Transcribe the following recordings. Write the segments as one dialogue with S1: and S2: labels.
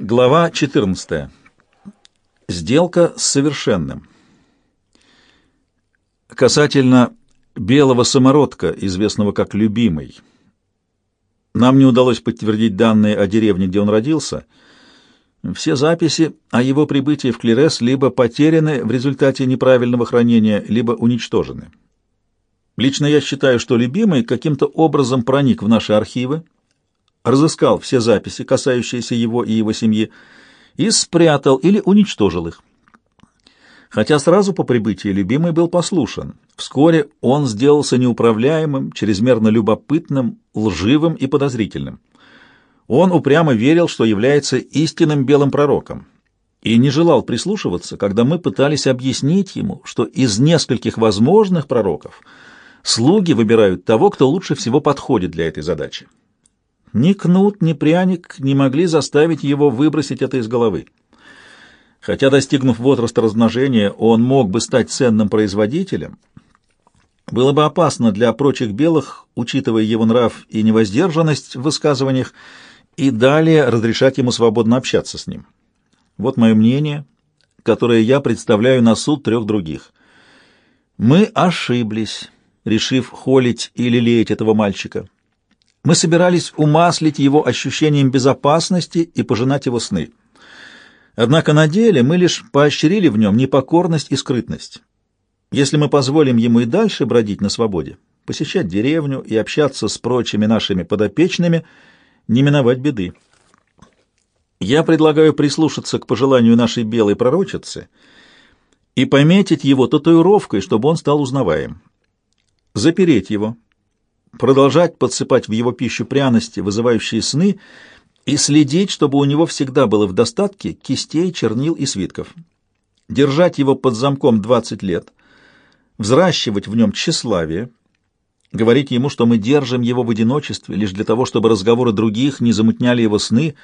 S1: Глава 14. Сделка с совершенным. Касательно белого самородка, известного как «любимый». Нам не удалось подтвердить данные о деревне, где он родился. Все записи о его прибытии в Клерес либо потеряны в результате неправильного хранения, либо уничтожены. Лично я считаю, что «любимый» каким-то образом проник в наши архивы, разыскал все записи, касающиеся его и его семьи, и спрятал или уничтожил их. Хотя сразу по прибытии любимый был послушен. Вскоре он сделался неуправляемым, чрезмерно любопытным, лживым и подозрительным. Он упрямо верил, что является истинным белым пророком, и не желал прислушиваться, когда мы пытались объяснить ему, что из нескольких возможных пророков слуги выбирают того, кто лучше всего подходит для этой задачи. Ни кнут, ни пряник не могли заставить его выбросить это из головы. Хотя, достигнув возраста размножения, он мог бы стать ценным производителем, было бы опасно для прочих белых, учитывая его нрав и невоздержанность в высказываниях, и далее разрешать ему свободно общаться с ним. Вот мое мнение, которое я представляю на суд трех других. Мы ошиблись, решив холить или леять этого мальчика. Мы собирались умаслить его ощущением безопасности и пожинать его сны. Однако на деле мы лишь поощрили в нем непокорность и скрытность. Если мы позволим ему и дальше бродить на свободе, посещать деревню и общаться с прочими нашими подопечными, не миновать беды. Я предлагаю прислушаться к пожеланию нашей белой пророчицы и пометить его татуировкой, чтобы он стал узнаваем. Запереть его, продолжать подсыпать в его пищу пряности, вызывающие сны, и следить, чтобы у него всегда было в достатке кистей, чернил и свитков. Держать его под замком 20 лет, взращивать в нем тщеславие, говорить ему, что мы держим его в одиночестве лишь для того, чтобы разговоры других не замутняли его сны,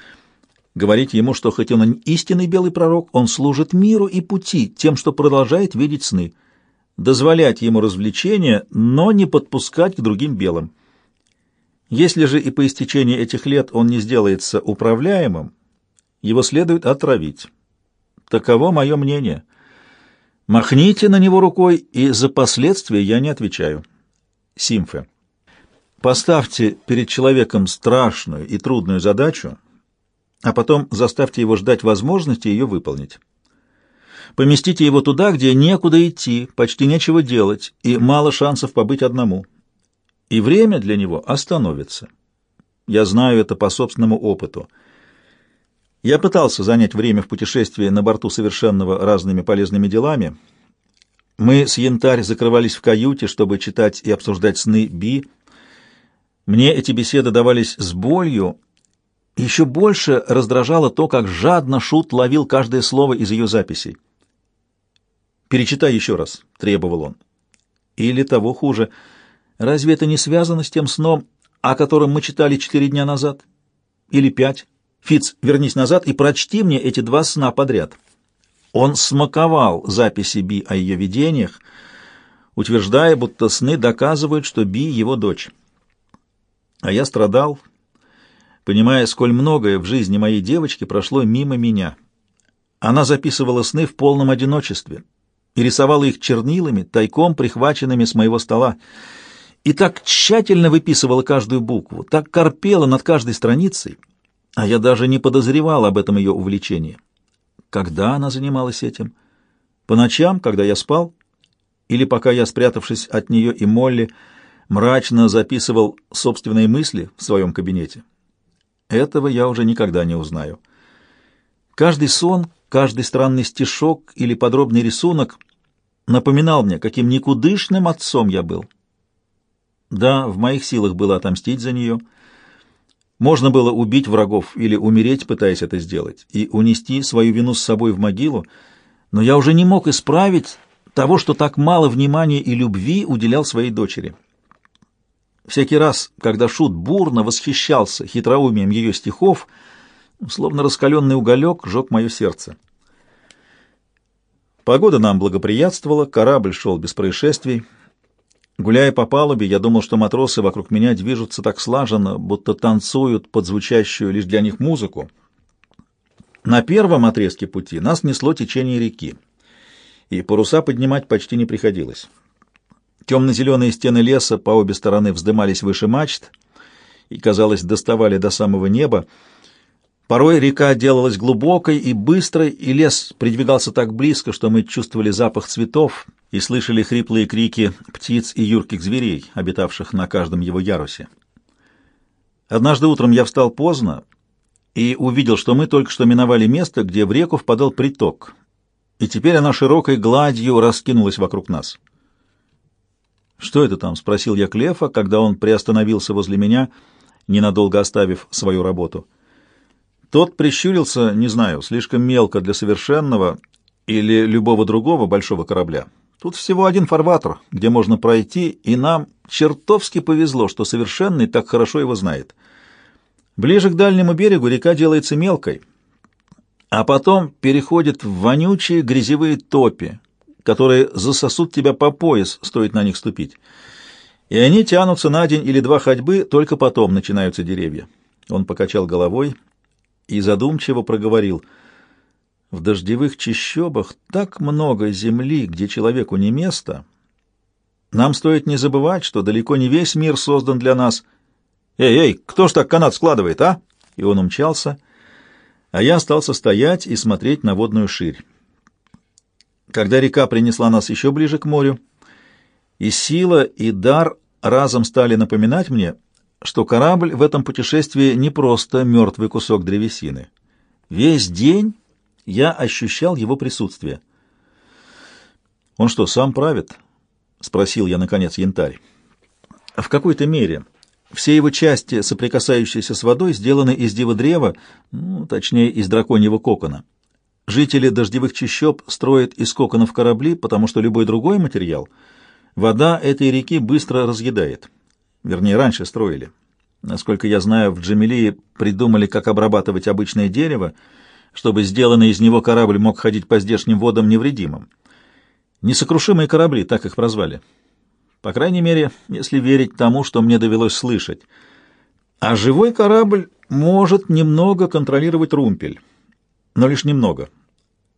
S1: говорить ему, что хоть он истинный белый пророк, он служит миру и пути тем, что продолжает видеть сны — дозволять ему развлечения, но не подпускать к другим белым. Если же и по истечении этих лет он не сделается управляемым, его следует отравить. Таково мое мнение. Махните на него рукой, и за последствия я не отвечаю. Симфе. Поставьте перед человеком страшную и трудную задачу, а потом заставьте его ждать возможности ее выполнить. Поместите его туда, где некуда идти, почти нечего делать и мало шансов побыть одному. И время для него остановится. Я знаю это по собственному опыту. Я пытался занять время в путешествии на борту совершенного разными полезными делами. Мы с Янтарь закрывались в каюте, чтобы читать и обсуждать сны Би. Мне эти беседы давались с болью, еще больше раздражало то, как жадно Шут ловил каждое слово из ее записей. Перечитай еще раз, — требовал он. Или того хуже. Разве это не связано с тем сном, о котором мы читали четыре дня назад? Или пять? Фиц, вернись назад и прочти мне эти два сна подряд. Он смаковал записи Би о ее видениях, утверждая, будто сны доказывают, что Би — его дочь. А я страдал, понимая, сколь многое в жизни моей девочки прошло мимо меня. Она записывала сны в полном одиночестве, и рисовала их чернилами, тайком прихваченными с моего стола, и так тщательно выписывала каждую букву, так корпела над каждой страницей, а я даже не подозревал об этом ее увлечении. Когда она занималась этим? По ночам, когда я спал? Или пока я, спрятавшись от нее и Молли, мрачно записывал собственные мысли в своем кабинете? Этого я уже никогда не узнаю. Каждый сон, каждый странный стишок или подробный рисунок напоминал мне, каким никудышным отцом я был. Да, в моих силах было отомстить за нее. Можно было убить врагов или умереть, пытаясь это сделать, и унести свою вину с собой в могилу, но я уже не мог исправить того, что так мало внимания и любви уделял своей дочери. Всякий раз, когда Шут бурно восхищался хитроумием ее стихов, словно раскаленный уголек, жег мое сердце. Погода нам благоприятствовала, корабль шел без происшествий. Гуляя по палубе, я думал, что матросы вокруг меня движутся так слаженно, будто танцуют под звучащую лишь для них музыку. На первом отрезке пути нас несло течение реки, и паруса поднимать почти не приходилось. Темно-зеленые стены леса по обе стороны вздымались выше мачт и, казалось, доставали до самого неба. Порой река делалась глубокой и быстрой, и лес придвигался так близко, что мы чувствовали запах цветов и слышали хриплые крики птиц и юрких зверей, обитавших на каждом его ярусе. Однажды утром я встал поздно и увидел, что мы только что миновали место, где в реку впадал приток, и теперь она широкой гладью раскинулась вокруг нас. «Что это там?» — спросил я Клефа, когда он приостановился возле меня, ненадолго оставив свою работу. Тот прищурился, не знаю, слишком мелко для совершенного или любого другого большого корабля. Тут всего один фарватер, где можно пройти, и нам чертовски повезло, что совершенный так хорошо его знает. Ближе к дальнему берегу река делается мелкой, а потом переходит в вонючие грязевые топи, которые засосут тебя по пояс, стоит на них ступить. И они тянутся на день или два ходьбы, только потом начинаются деревья. Он покачал головой и задумчиво проговорил. В дождевых чащобах так много земли, где человеку не место. Нам стоит не забывать, что далеко не весь мир создан для нас. Эй, эй, кто ж так канат складывает, а? И он умчался, а я остался стоять и смотреть на водную ширь. Когда река принесла нас еще ближе к морю, и сила, и дар разом стали напоминать мне, что корабль в этом путешествии не просто мертвый кусок древесины. Весь день я ощущал его присутствие. «Он что, сам правит?» — спросил я, наконец, янтарь. «В какой-то мере. Все его части, соприкасающиеся с водой, сделаны из дива-древа, ну, точнее, из драконьего кокона. Жители дождевых чащоб строят из коконов корабли, потому что любой другой материал вода этой реки быстро разъедает. Вернее, раньше строили. Насколько я знаю, в Джамилии придумали, как обрабатывать обычное дерево, чтобы сделанный из него корабль мог ходить по здешним водам невредимым. Несокрушимые корабли, так их прозвали. По крайней мере, если верить тому, что мне довелось слышать. А живой корабль может немного контролировать румпель но лишь немного.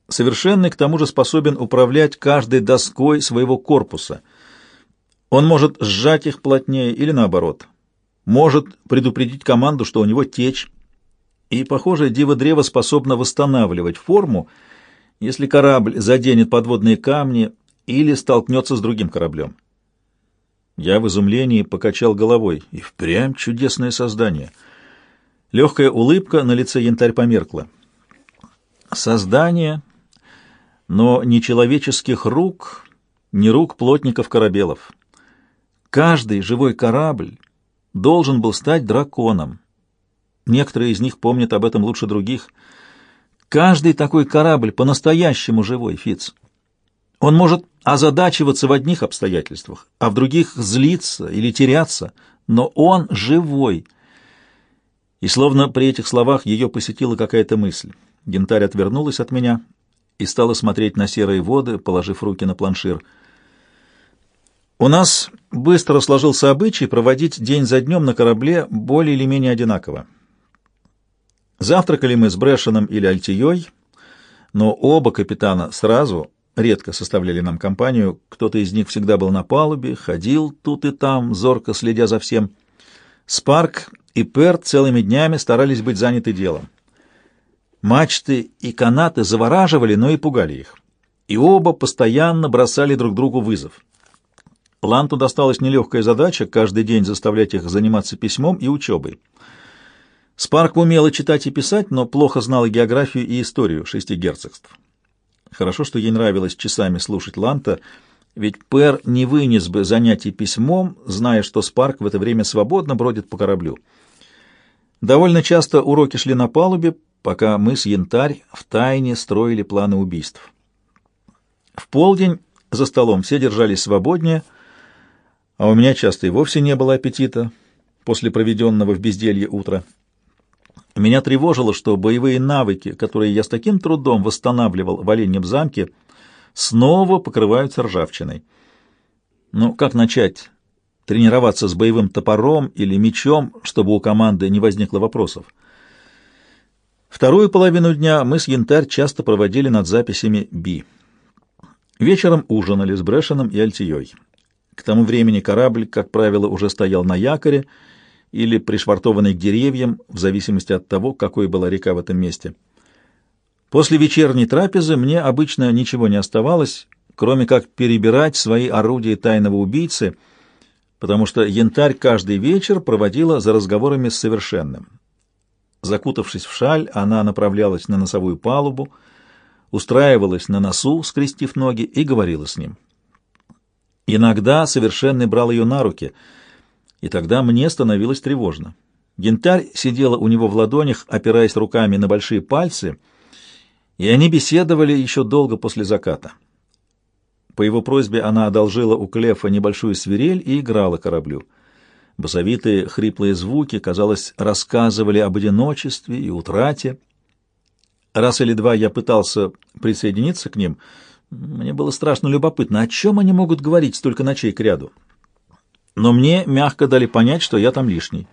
S1: Совершенный к тому же способен управлять каждой доской своего корпуса. Он может сжать их плотнее или наоборот. Может предупредить команду, что у него течь. И, похоже, диво-древо способно восстанавливать форму, если корабль заденет подводные камни или столкнется с другим кораблем. Я в изумлении покачал головой. И впрямь чудесное создание. Легкая улыбка на лице янтарь померкла создание, но не человеческих рук, не рук плотников-корабелов. Каждый живой корабль должен был стать драконом. Некоторые из них помнят об этом лучше других. Каждый такой корабль по-настоящему живой, Фиц. Он может озадачиваться в одних обстоятельствах, а в других злиться или теряться, но он живой. И словно при этих словах ее посетила какая-то мысль. Гентарь отвернулась от меня и стала смотреть на серые воды, положив руки на планшир. У нас быстро сложился обычай проводить день за днем на корабле более или менее одинаково. Завтракали мы с Брэшеном или Альтией, но оба капитана сразу редко составляли нам компанию. Кто-то из них всегда был на палубе, ходил тут и там, зорко следя за всем. Спарк и Перт целыми днями старались быть заняты делом. Мачты и канаты завораживали, но и пугали их. И оба постоянно бросали друг другу вызов. Ланту досталась нелегкая задача каждый день заставлять их заниматься письмом и учебой. Спарк умела читать и писать, но плохо знала географию и историю шести герцогств. Хорошо, что ей нравилось часами слушать Ланта, ведь Пэр не вынес бы занятий письмом, зная, что Спарк в это время свободно бродит по кораблю. Довольно часто уроки шли на палубе, пока мы с Янтарь втайне строили планы убийств. В полдень за столом все держались свободнее, а у меня часто и вовсе не было аппетита после проведенного в безделье утра. Меня тревожило, что боевые навыки, которые я с таким трудом восстанавливал в Оленьем замке, снова покрываются ржавчиной. Ну, как начать тренироваться с боевым топором или мечом, чтобы у команды не возникло вопросов? Вторую половину дня мы с Янтарь часто проводили над записями «Би». Вечером ужинали с Брэшеном и Альтией. К тому времени корабль, как правило, уже стоял на якоре или пришвартованный к деревьям, в зависимости от того, какой была река в этом месте. После вечерней трапезы мне обычно ничего не оставалось, кроме как перебирать свои орудия тайного убийцы, потому что янтарь каждый вечер проводила за разговорами с совершенным. Закутавшись в шаль, она направлялась на носовую палубу, устраивалась на носу, скрестив ноги, и говорила с ним. Иногда совершенный брал ее на руки, и тогда мне становилось тревожно. Янтарь сидела у него в ладонях, опираясь руками на большие пальцы, и они беседовали еще долго после заката. По его просьбе она одолжила у Клефа небольшую свирель и играла кораблю. Басовитые хриплые звуки, казалось, рассказывали об одиночестве и утрате. Раз или два я пытался присоединиться к ним. Мне было страшно любопытно, о чем они могут говорить столько ночей к ряду. Но мне мягко дали понять, что я там лишний.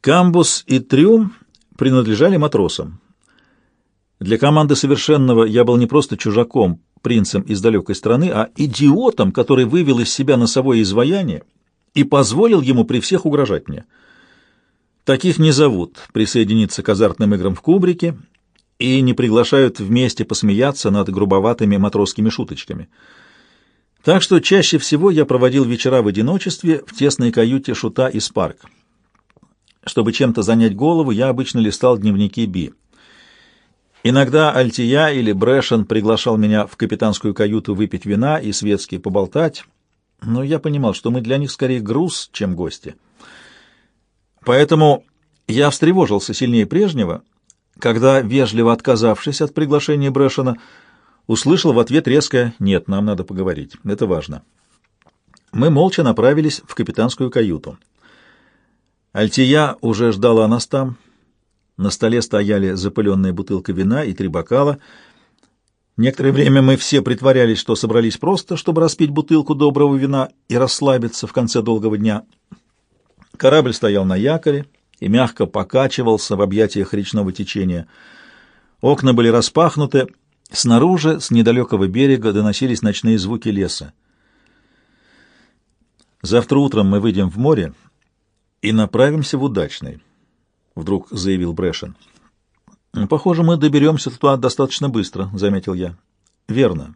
S1: Камбус и Трюм принадлежали матросам. Для команды совершенного я был не просто чужаком, принцем из далекой страны, а идиотом, который вывел из себя носовое изваяние и позволил ему при всех угрожать мне. Таких не зовут присоединиться к азартным играм в кубрике и не приглашают вместе посмеяться над грубоватыми матросскими шуточками. Так что чаще всего я проводил вечера в одиночестве в тесной каюте шута из парк. Чтобы чем-то занять голову, я обычно листал дневники Би. Иногда Альтия или Брэшен приглашал меня в капитанскую каюту выпить вина и светски поболтать, но я понимал, что мы для них скорее груз, чем гости. Поэтому я встревожился сильнее прежнего, когда, вежливо отказавшись от приглашения Брэшена, услышал в ответ резкое «Нет, нам надо поговорить, это важно». Мы молча направились в капитанскую каюту. Альтия уже ждала нас там, на столе стояли запыленная бутылка вина и три бокала. Некоторое время мы все притворялись, что собрались просто, чтобы распить бутылку доброго вина и расслабиться в конце долгого дня. Корабль стоял на якоре и мягко покачивался в объятиях речного течения. Окна были распахнуты, снаружи, с недалекого берега, доносились ночные звуки леса. Завтра утром мы выйдем в море и направимся в Удачный вдруг заявил Брэшен. Похоже, мы доберемся туда достаточно быстро, заметил я. Верно.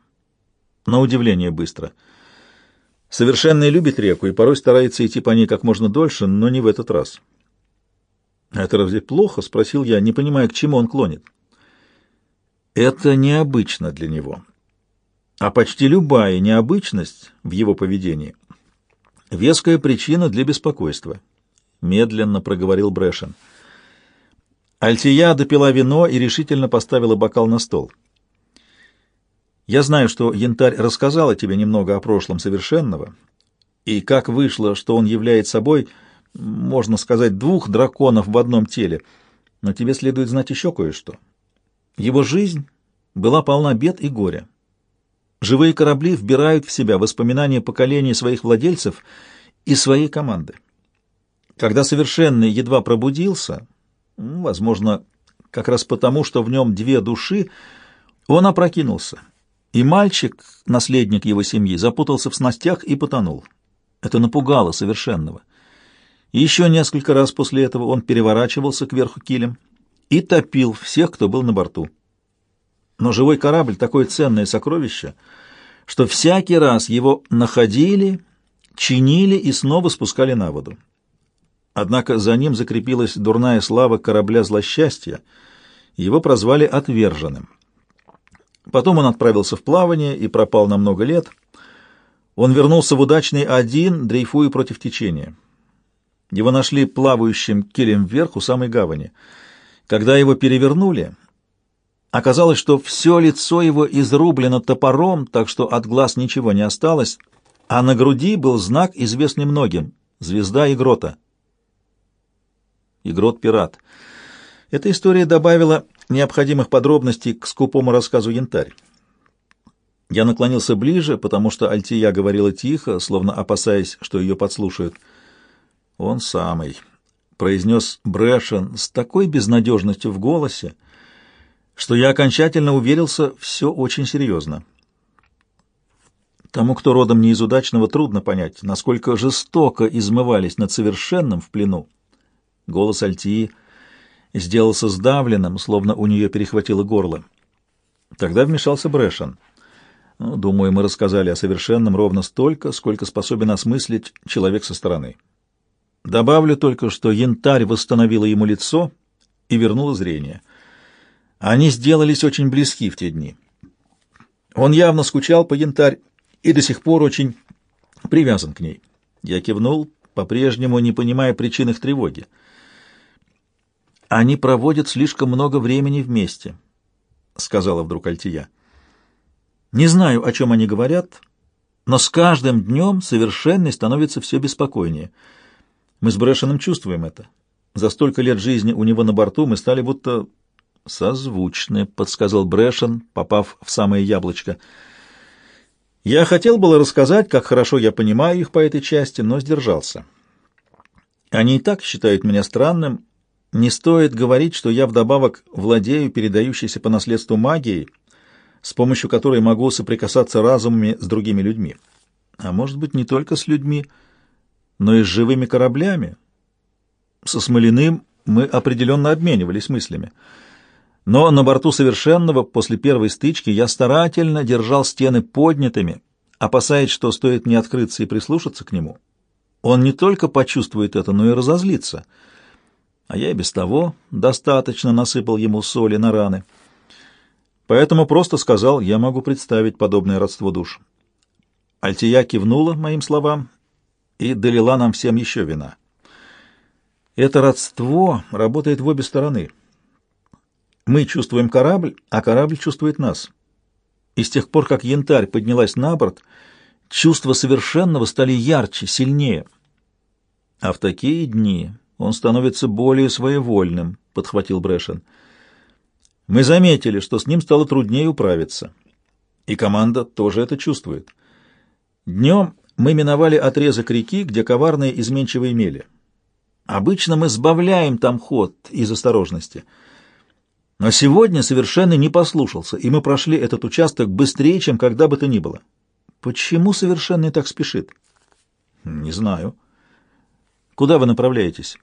S1: На удивление быстро. Совершенный любит реку и порой старается идти по ней как можно дольше, но не в этот раз. «Это разве плохо?» — спросил я, не понимая, к чему он клонит. «Это необычно для него. А почти любая необычность в его поведении — веская причина для беспокойства», — медленно проговорил Брэшен. Альтия допила вино и решительно поставила бокал на стол. «Я знаю, что Янтарь рассказала тебе немного о прошлом совершенного, и как вышло, что он является собой, можно сказать, двух драконов в одном теле, но тебе следует знать еще кое-что. Его жизнь была полна бед и горя. Живые корабли вбирают в себя воспоминания поколений своих владельцев и своей команды. Когда совершенный едва пробудился, Возможно, как раз потому, что в нем две души, он опрокинулся, и мальчик, наследник его семьи, запутался в снастях и потонул. Это напугало совершенного. Еще несколько раз после этого он переворачивался кверху килем и топил всех, кто был на борту. Но живой корабль — такое ценное сокровище, что всякий раз его находили, чинили и снова спускали на воду. Однако за ним закрепилась дурная слава корабля злосчастья, его прозвали «отверженным». Потом он отправился в плавание и пропал на много лет. Он вернулся в удачный один, дрейфуя против течения. Его нашли плавающим килем вверх у самой гавани. Когда его перевернули, оказалось, что все лицо его изрублено топором, так что от глаз ничего не осталось, а на груди был знак, известный многим — звезда и грота и Грот-пират. Эта история добавила необходимых подробностей к скупому рассказу «Янтарь». Я наклонился ближе, потому что Альтия говорила тихо, словно опасаясь, что ее подслушают. «Он самый», — произнес Брэшен с такой безнадежностью в голосе, что я окончательно уверился, все очень серьезно. Тому, кто родом не из удачного, трудно понять, насколько жестоко измывались над совершенным в плену. Голос Альтии сделался сдавленным, словно у нее перехватило горло. Тогда вмешался Брэшен. Ну, думаю, мы рассказали о совершенном ровно столько, сколько способен осмыслить человек со стороны. Добавлю только, что янтарь восстановила ему лицо и вернула зрение. Они сделались очень близки в те дни. Он явно скучал по янтарь и до сих пор очень привязан к ней. Я кивнул, по-прежнему не понимая причин их тревоги. «Они проводят слишком много времени вместе», — сказала вдруг Альтия. «Не знаю, о чем они говорят, но с каждым днем совершенный становится все беспокойнее. Мы с Брэшеном чувствуем это. За столько лет жизни у него на борту мы стали будто созвучны», — подсказал Брэшен, попав в самое яблочко — я хотел было рассказать, как хорошо я понимаю их по этой части, но сдержался. Они и так считают меня странным. Не стоит говорить, что я вдобавок владею передающейся по наследству магией, с помощью которой могу соприкасаться разумами с другими людьми. А может быть, не только с людьми, но и с живыми кораблями. Со Смолиным мы определенно обменивались мыслями. Но на борту Совершенного после первой стычки я старательно держал стены поднятыми, опасаясь, что стоит мне открыться и прислушаться к нему. Он не только почувствует это, но и разозлится. А я и без того достаточно насыпал ему соли на раны. Поэтому просто сказал, я могу представить подобное родство душ. Альтия кивнула моим словам и долила нам всем еще вина. Это родство работает в обе стороны — мы чувствуем корабль, а корабль чувствует нас. И с тех пор, как янтарь поднялась на борт, чувства совершенного стали ярче, сильнее. А в такие дни он становится более своевольным, — подхватил Брэшен. Мы заметили, что с ним стало труднее управиться. И команда тоже это чувствует. Днем мы миновали отрезок реки, где коварные изменчивые мели. Обычно мы сбавляем там ход из осторожности — но сегодня совершенно не послушался, и мы прошли этот участок быстрее, чем когда бы то ни было. Почему совершенный так спешит? Не знаю. Куда вы направляетесь?